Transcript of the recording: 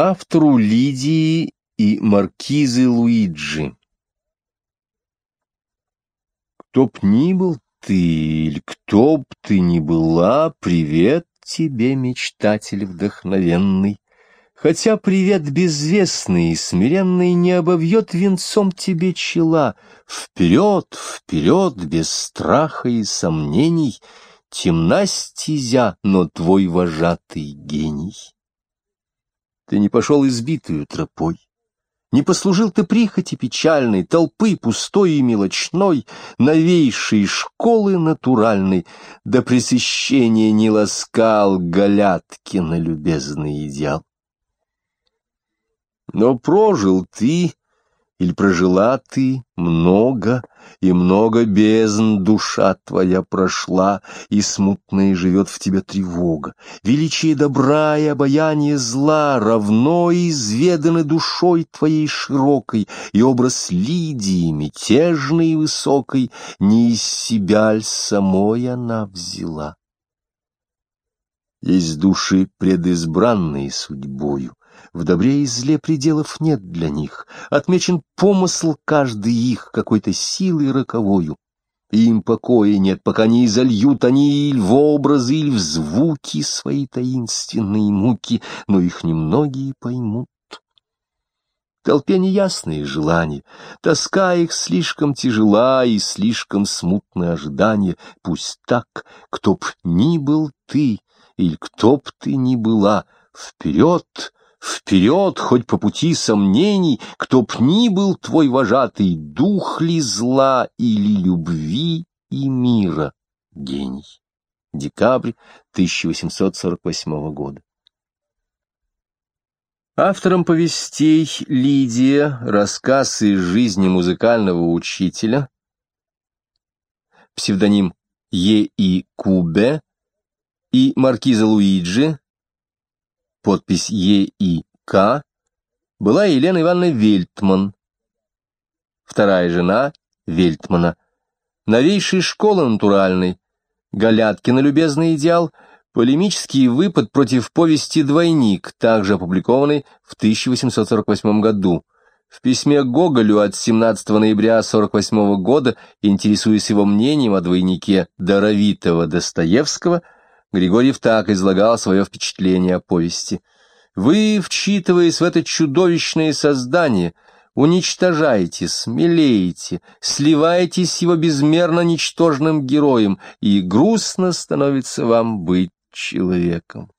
Автору Лидии и маркизы Луиджи Кто б ни был ты, или кто б ты ни была, привет тебе, мечтатель вдохновенный. Хотя привет безвестный и смиренный не обовьет венцом тебе чела, Вперед, вперед, без страха и сомнений, Темна стезя, но твой вожатый гений. Ты не пошел избитую тропой, не послужил ты прихоти печальной, толпы пустой и мелочной, новейшей школы натуральной, до пресыщения не ласкал Галяткина любезный идеал. Но прожил ты или прожила ты много, и много бездн душа твоя прошла, и смутная живет в тебе тревога. Величие добра и обаяние зла равно изведаны душой твоей широкой, и образ Лидии, мятежной и высокой, не из себя ль самой она взяла. Есть души предизбранные судьбою, в добре и зле пределов нет для них, отмечен помысл каждый их какой-то силой роковою. Им покоя нет, пока не изольют они иль в образы, иль в звуки свои таинственные муки, но их немногие поймут. Толпе неясные желания, тоска их слишком тяжела и слишком смутное ожидание. Пусть так, кто б ни был ты, или кто б ты ни была, вперед Вперед, хоть по пути сомнений, кто б ни был твой вожатый, дух ли зла или любви и мира, гений. Декабрь 1848 года. Автором повестей Лидия, рассказ из жизни музыкального учителя, псевдоним Е. И. Кубе и маркиза Луиджи, подпись Е.И.К., была Елена Ивановна Вельтман, вторая жена Вельтмана, новейшей школы натуральной, Галяткина любезный идеал, полемический выпад против повести «Двойник», также опубликованный в 1848 году. В письме Гоголю от 17 ноября 1948 года, интересуясь его мнением о двойнике Доровитого Достоевского, Григорьев так излагал свое впечатление о повести. «Вы, вчитываясь в это чудовищное создание, уничтожаете, смелеете, сливаетесь с его безмерно ничтожным героем, и грустно становится вам быть человеком».